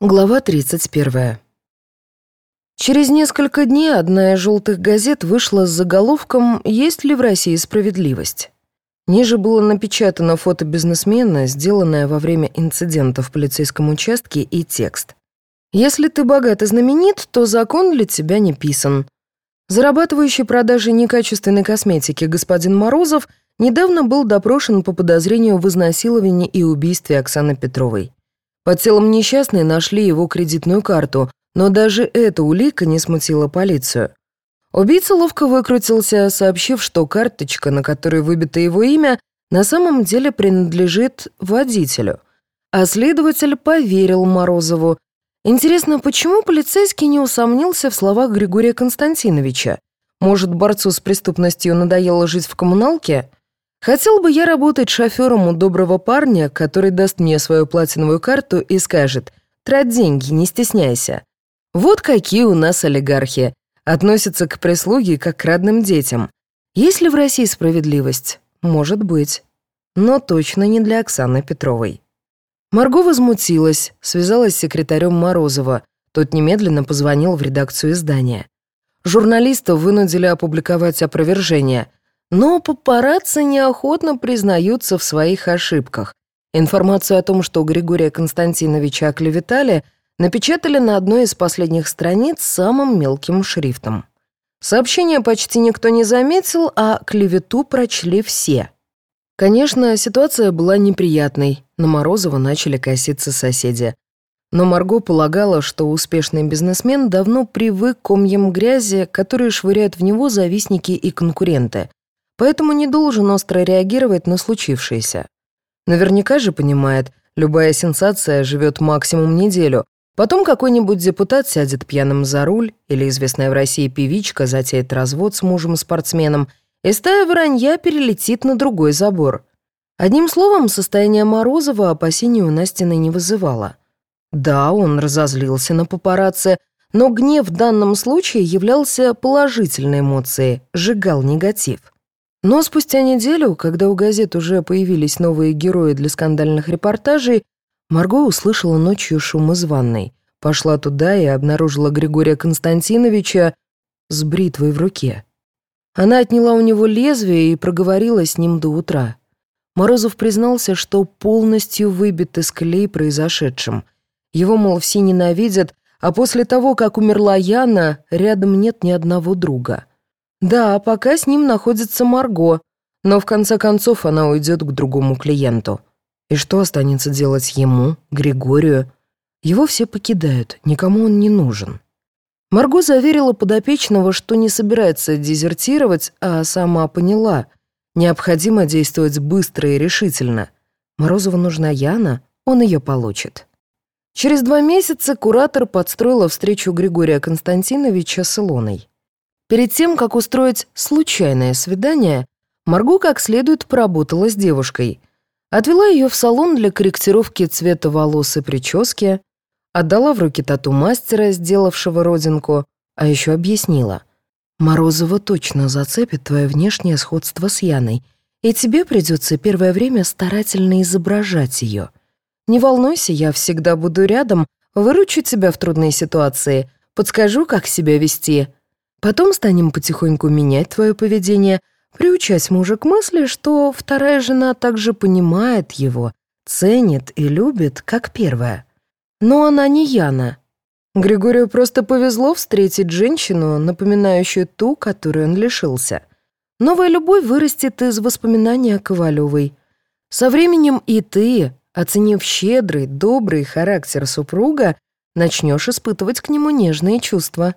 Глава 31. Через несколько дней одна из желтых газет вышла с заголовком «Есть ли в России справедливость?». Ниже было напечатано фото бизнесмена, сделанное во время инцидента в полицейском участке, и текст. «Если ты богат и знаменит, то закон для тебя не писан». Зарабатывающий продажей некачественной косметики господин Морозов недавно был допрошен по подозрению в изнасиловании и убийстве Оксаны Петровой. Под телом несчастной нашли его кредитную карту, но даже эта улика не смутила полицию. Убийца ловко выкрутился, сообщив, что карточка, на которой выбито его имя, на самом деле принадлежит водителю. А следователь поверил Морозову. Интересно, почему полицейский не усомнился в словах Григория Константиновича? Может, борцу с преступностью надоело жить в коммуналке? Хотел бы я работать шофером у доброго парня, который даст мне свою платиновую карту и скажет «Трать деньги, не стесняйся». Вот какие у нас олигархи. Относятся к прислуге как к родным детям. Есть ли в России справедливость? Может быть. Но точно не для Оксаны Петровой. Марго возмутилась, связалась с секретарем Морозова. Тот немедленно позвонил в редакцию издания. Журналистов вынудили опубликовать опровержение – но папарацци неохотно признаются в своих ошибках. Информацию о том, что Григория Константиновича оклеветали, напечатали на одной из последних страниц самым мелким шрифтом. Сообщение почти никто не заметил, а клевету прочли все. Конечно, ситуация была неприятной, на Морозова начали коситься соседи. Но Марго полагала, что успешный бизнесмен давно привык к комьям грязи, которые швыряют в него завистники и конкуренты, поэтому не должен остро реагировать на случившееся. Наверняка же понимает, любая сенсация живет максимум неделю, потом какой-нибудь депутат сядет пьяным за руль, или известная в России певичка затеет развод с мужем-спортсменом, и стая вранья перелетит на другой забор. Одним словом, состояние Морозова опасений у Настины не вызывало. Да, он разозлился на папарацци, но гнев в данном случае являлся положительной эмоцией, сжигал негатив. Но спустя неделю, когда у газет уже появились новые герои для скандальных репортажей, Марго услышала ночью шум из ванной, пошла туда и обнаружила Григория Константиновича с бритвой в руке. Она отняла у него лезвие и проговорила с ним до утра. Морозов признался, что полностью выбит из колеи произошедшим. Его, мол, все ненавидят, а после того, как умерла Яна, рядом нет ни одного друга. Да, пока с ним находится Марго, но в конце концов она уйдет к другому клиенту. И что останется делать ему, Григорию? Его все покидают, никому он не нужен. Марго заверила подопечного, что не собирается дезертировать, а сама поняла. Необходимо действовать быстро и решительно. Морозову нужна Яна, он ее получит. Через два месяца куратор подстроила встречу Григория Константиновича с Илоной. Перед тем, как устроить случайное свидание, Марго как следует поработала с девушкой. Отвела ее в салон для корректировки цвета волос и прически, отдала в руки тату-мастера, сделавшего родинку, а еще объяснила. «Морозова точно зацепит твое внешнее сходство с Яной, и тебе придется первое время старательно изображать ее. Не волнуйся, я всегда буду рядом, выручу тебя в трудной ситуации, подскажу, как себя вести». Потом станем потихоньку менять твое поведение, приучать мужа к мысли, что вторая жена также понимает его, ценит и любит, как первая. Но она не Яна. Григорию просто повезло встретить женщину, напоминающую ту, которой он лишился. Новая любовь вырастет из воспоминания о Ковалевой. Со временем и ты, оценив щедрый, добрый характер супруга, начнешь испытывать к нему нежные чувства.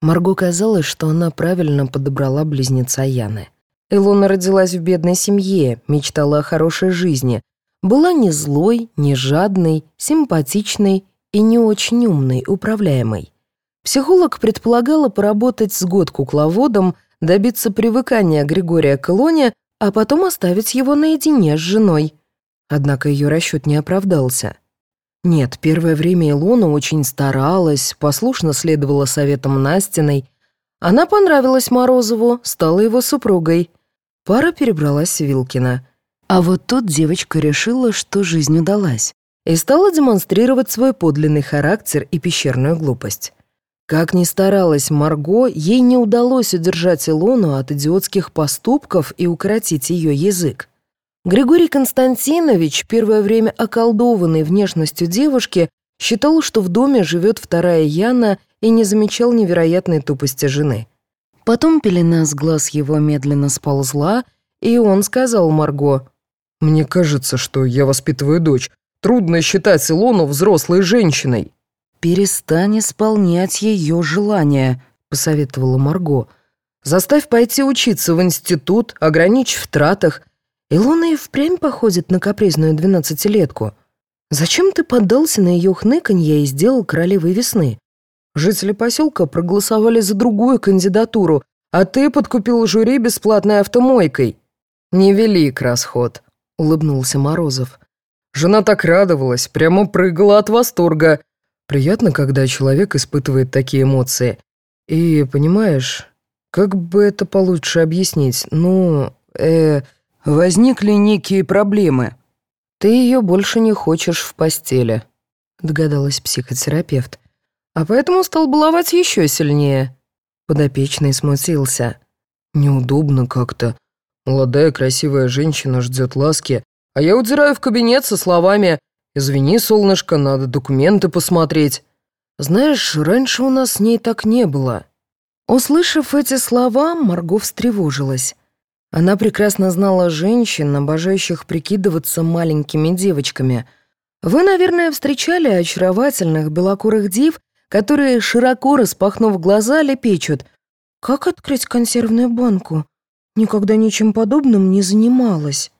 Марго казалось, что она правильно подобрала близнеца Яны. Илона родилась в бедной семье, мечтала о хорошей жизни. Была не злой, не жадной, симпатичной и не очень умной, управляемой. Психолог предполагала поработать с год кукловодом, добиться привыкания Григория к Илоне, а потом оставить его наедине с женой. Однако ее расчет не оправдался. Нет, первое время Илона очень старалась, послушно следовала советам Настиной. Она понравилась Морозову, стала его супругой. Пара перебралась в Вилкина. А вот тут девочка решила, что жизнь удалась. и стала демонстрировать свой подлинный характер и пещерную глупость. Как ни старалась Марго, ей не удалось удержать Илону от идиотских поступков и укоротить ее язык. Григорий Константинович, первое время околдованный внешностью девушки, считал, что в доме живет вторая Яна и не замечал невероятной тупости жены. Потом пелена с глаз его медленно сползла, и он сказал Марго, «Мне кажется, что я воспитываю дочь. Трудно считать Илону взрослой женщиной». «Перестань исполнять ее желания», — посоветовала Марго. «Заставь пойти учиться в институт, ограничь в тратах. Илона и впрямь походит на капризную двенадцатилетку. Зачем ты поддался на ее хныканье и сделал королевой весны? Жители поселка проголосовали за другую кандидатуру, а ты подкупил жюри бесплатной автомойкой». «Невелик расход», — улыбнулся Морозов. Жена так радовалась, прямо прыгала от восторга. Приятно, когда человек испытывает такие эмоции. И, понимаешь, как бы это получше объяснить? Ну, э, возникли некие проблемы. Ты ее больше не хочешь в постели, догадалась психотерапевт. А поэтому стал баловать еще сильнее. Подопечный смутился. Неудобно как-то. Молодая красивая женщина ждет ласки, а я удираю в кабинет со словами «Извини, солнышко, надо документы посмотреть». Знаешь, раньше у нас с ней так не было. Услышав эти слова, Марго встревожилась. Она прекрасно знала женщин, обожающих прикидываться маленькими девочками. Вы, наверное, встречали очаровательных белокурых див, которые, широко распахнув глаза, лепечут. «Как открыть консервную банку? Никогда ничем подобным не занималась».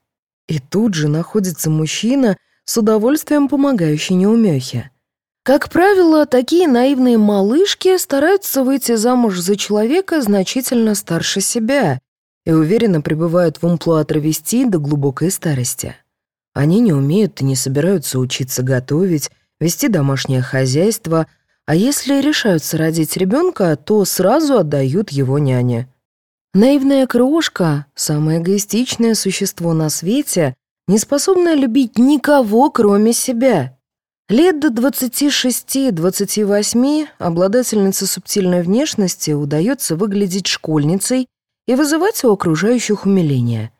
И тут же находится мужчина, с удовольствием помогающий неумехе. Как правило, такие наивные малышки стараются выйти замуж за человека значительно старше себя и уверенно пребывают в амплуа травести до глубокой старости. Они не умеют и не собираются учиться готовить, вести домашнее хозяйство, а если решаются родить ребенка, то сразу отдают его няне. Наивная крошка, самое эгоистичное существо на свете, не способная любить никого, кроме себя. Лет до 26-28 обладательнице субтильной внешности удается выглядеть школьницей и вызывать у окружающих умиление.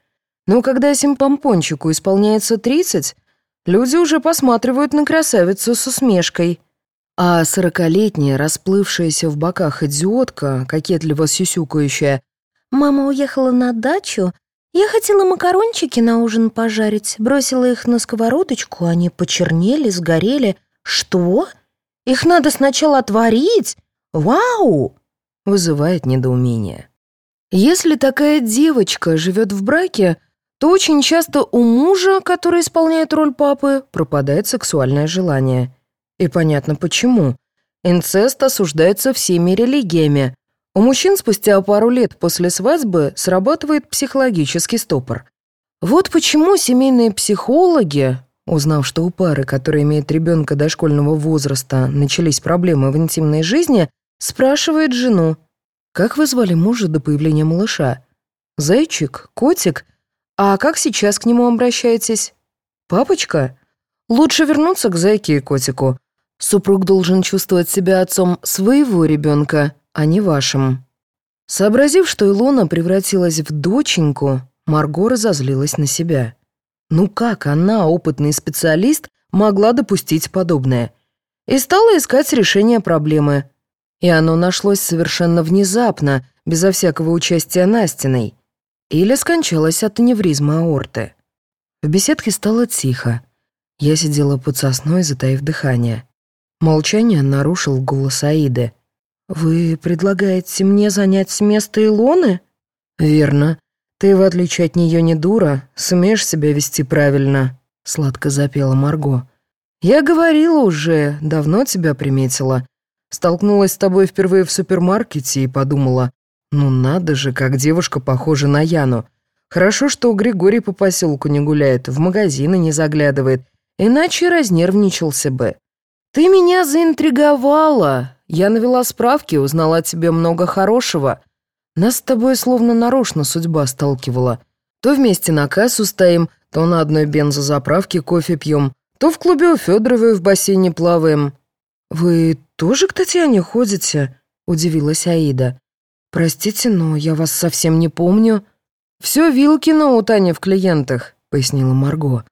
Но когда симпомпончику исполняется 30, люди уже посматривают на красавицу с усмешкой. А сорокалетняя, расплывшаяся в боках идиотка, кокетливо сюсюкающая, Мама уехала на дачу. Я хотела макарончики на ужин пожарить. Бросила их на сковородочку, они почернели, сгорели. Что? Их надо сначала отварить? Вау! Вызывает недоумение. Если такая девочка живет в браке, то очень часто у мужа, который исполняет роль папы, пропадает сексуальное желание. И понятно почему. Инцест осуждается всеми религиями, у мужчин спустя пару лет после свадьбы срабатывает психологический стопор. Вот почему семейные психологи, узнав, что у пары, которая имеет ребенка дошкольного возраста, начались проблемы в интимной жизни, спрашивают жену, «Как вы звали мужа до появления малыша? Зайчик? Котик? А как сейчас к нему обращаетесь? Папочка? Лучше вернуться к зайке и котику. Супруг должен чувствовать себя отцом своего ребенка, а не вашим». Сообразив, что Илона превратилась в доченьку, Марго разозлилась на себя. Ну как она, опытный специалист, могла допустить подобное? И стала искать решение проблемы. И оно нашлось совершенно внезапно, безо всякого участия Настиной. Или скончалась от аневризма аорты. В беседке стало тихо. Я сидела под сосной, затаив дыхание. Молчание нарушил голос Аиды. «Вы предлагаете мне занять место Илоны?» «Верно. Ты, в отличие от нее, не дура, сумеешь себя вести правильно», — сладко запела Марго. «Я говорила уже, давно тебя приметила. Столкнулась с тобой впервые в супермаркете и подумала, ну надо же, как девушка похожа на Яну. Хорошо, что Григорий по поселку не гуляет, в магазины не заглядывает, иначе разнервничался бы. Ты меня заинтриговала, я навела справки, узнала о тебе много хорошего. Нас с тобой словно нарочно судьба сталкивала. То вместе на кассу стоим, то на одной бензозаправке кофе пьем, то в клубе у Федоровой в бассейне плаваем». «Вы тоже к Татьяне ходите?» — удивилась Аида. «Простите, но я вас совсем не помню». «Все Вилкина у Тани в клиентах», — пояснила Марго.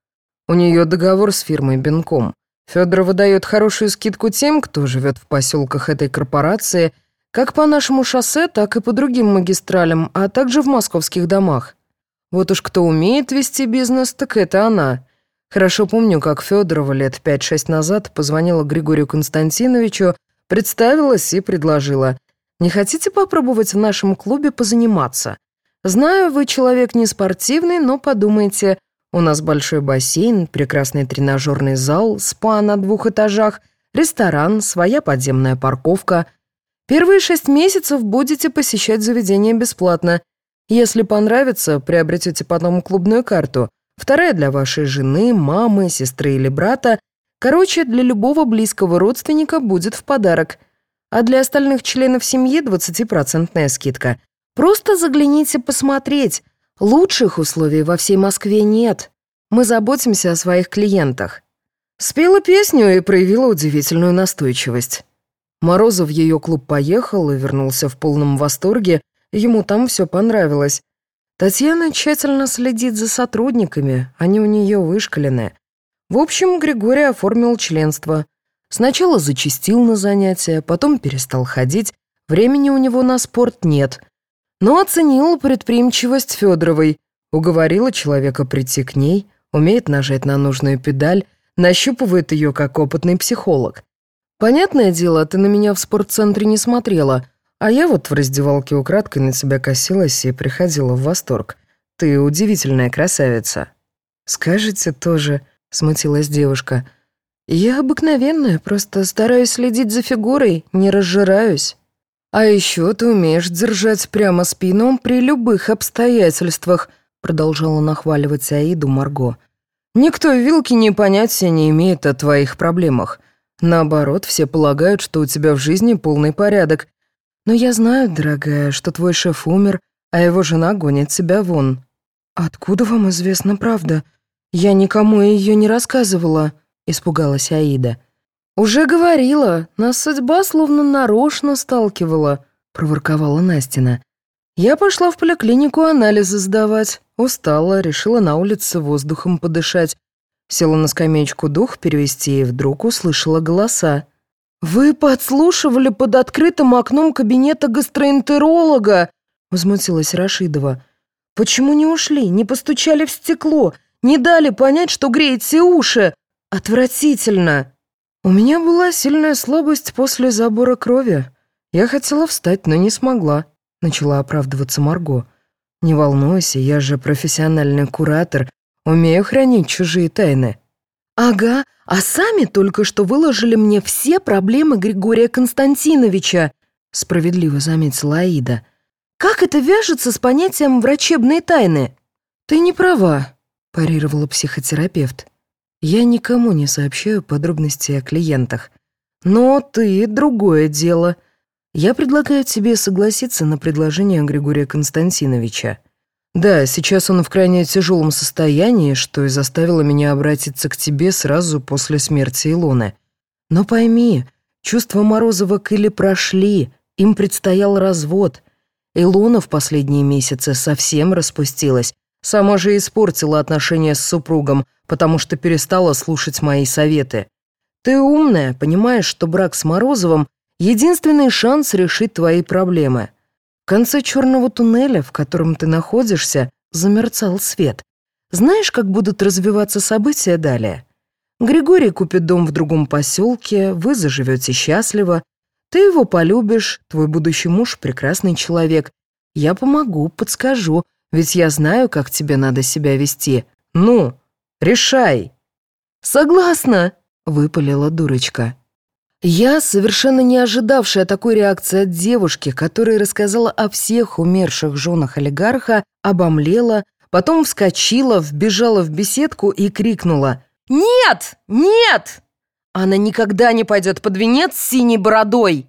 «У нее договор с фирмой Бенком. Федорова дает хорошую скидку тем, кто живет в поселках этой корпорации, как по нашему шоссе, так и по другим магистралям, а также в московских домах. Вот уж кто умеет вести бизнес, так это она. Хорошо помню, как Федорова лет 5-6 назад позвонила Григорию Константиновичу, представилась и предложила. «Не хотите попробовать в нашем клубе позаниматься? Знаю, вы человек не спортивный, но подумайте, у нас большой бассейн, прекрасный тренажерный зал, спа на двух этажах, ресторан, своя подземная парковка. Первые шесть месяцев будете посещать заведение бесплатно. Если понравится, приобретете потом клубную карту. Вторая для вашей жены, мамы, сестры или брата. Короче, для любого близкого родственника будет в подарок. А для остальных членов семьи 20% скидка. Просто загляните посмотреть. Лучших условий во всей Москве нет. Мы заботимся о своих клиентах. Спела песню и проявила удивительную настойчивость. Морозов в ее клуб поехал и вернулся в полном восторге, ему там все понравилось. Татьяна тщательно следит за сотрудниками, они у нее вышкалены. В общем, Григорий оформил членство. Сначала зачастил на занятия, потом перестал ходить, времени у него на спорт нет — но оценила предприимчивость Федоровой, уговорила человека прийти к ней, умеет нажать на нужную педаль, нащупывает ее как опытный психолог. Понятное дело, ты на меня в спортцентре не смотрела, а я вот в раздевалке украдкой на тебя косилась и приходила в восторг. Ты удивительная красавица. Скажете тоже, смутилась девушка. Я обыкновенная, просто стараюсь следить за фигурой, не разжираюсь. «А еще ты умеешь держать прямо спину при любых обстоятельствах», продолжала нахваливать Аиду Марго. «Никто вилки не понятия не имеет о твоих проблемах. Наоборот, все полагают, что у тебя в жизни полный порядок. Но я знаю, дорогая, что твой шеф умер, а его жена гонит тебя вон». «Откуда вам известна правда? Я никому ее не рассказывала», — испугалась Аида. «Уже говорила, нас судьба словно нарочно сталкивала», — проворковала Настина. «Я пошла в поликлинику анализы сдавать. Устала, решила на улице воздухом подышать. Села на скамеечку дух перевести и вдруг услышала голоса. «Вы подслушивали под открытым окном кабинета гастроэнтеролога!» — возмутилась Рашидова. «Почему не ушли, не постучали в стекло, не дали понять, что греете уши? Отвратительно!» У меня была сильная слабость после забора крови. Я хотела встать, но не смогла. Начала оправдываться Марго. Не волнуйся, я же профессиональный куратор, умею хранить чужие тайны. Ага, а сами только что выложили мне все проблемы Григория Константиновича, справедливо заметила Аида. Как это вяжется с понятием врачебной тайны? Ты не права, парировала психотерапевт. Я никому не сообщаю подробности о клиентах. Но ты — другое дело. Я предлагаю тебе согласиться на предложение Григория Константиновича. Да, сейчас он в крайне тяжелом состоянии, что и заставило меня обратиться к тебе сразу после смерти Илоны. Но пойми, чувства Морозова к Иле прошли, им предстоял развод. Илона в последние месяцы совсем распустилась, сама же испортила отношения с супругом — потому что перестала слушать мои советы. Ты умная, понимаешь, что брак с Морозовым — единственный шанс решить твои проблемы. Конце черного туннеля, в котором ты находишься, замерцал свет. Знаешь, как будут развиваться события далее? Григорий купит дом в другом поселке, вы заживете счастливо, ты его полюбишь, твой будущий муж — прекрасный человек. Я помогу, подскажу, ведь я знаю, как тебе надо себя вести. Ну, Решай!» «Согласна!» — выпалила дурочка. Я, совершенно не ожидавшая такой реакции от девушки, которая рассказала о всех умерших женах олигарха, обомлела, потом вскочила, вбежала в беседку и крикнула «Нет! Нет! Она никогда не пойдет под венец с синей бородой!»